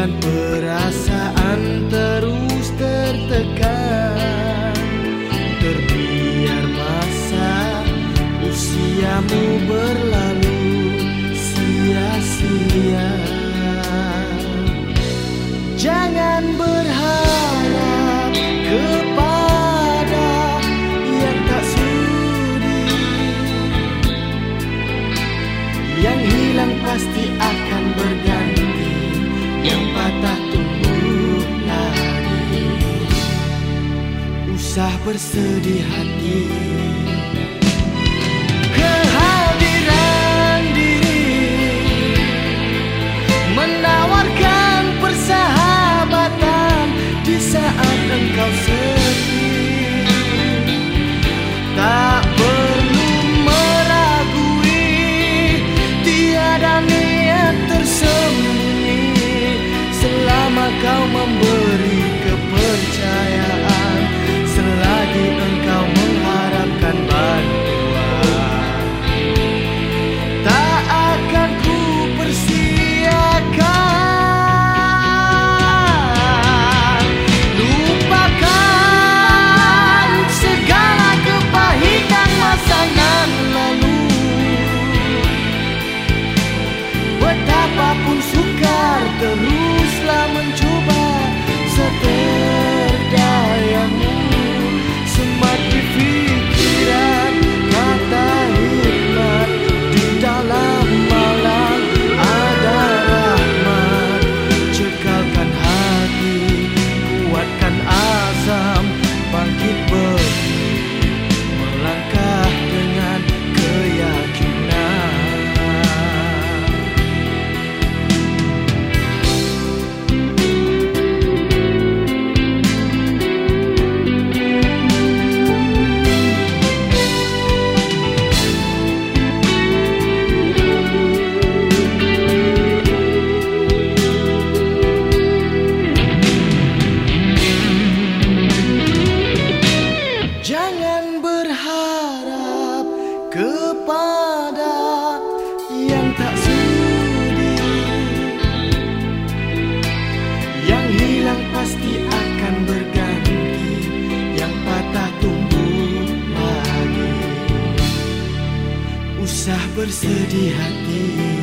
Kemudian perasaan terus tertekan Terbiar masa usiamu berlalu sia-sia. Jangan berharap kepada yang tak sudi. Yang hilang pasti Usah bersedih hati. Kehadiran diri. Menawarkan persahabatan Di saat engkau sedih kepada yang tak sudi Yang hilang pasti akan berganti Yang patah tumbuh lagi. Usah bersedih hati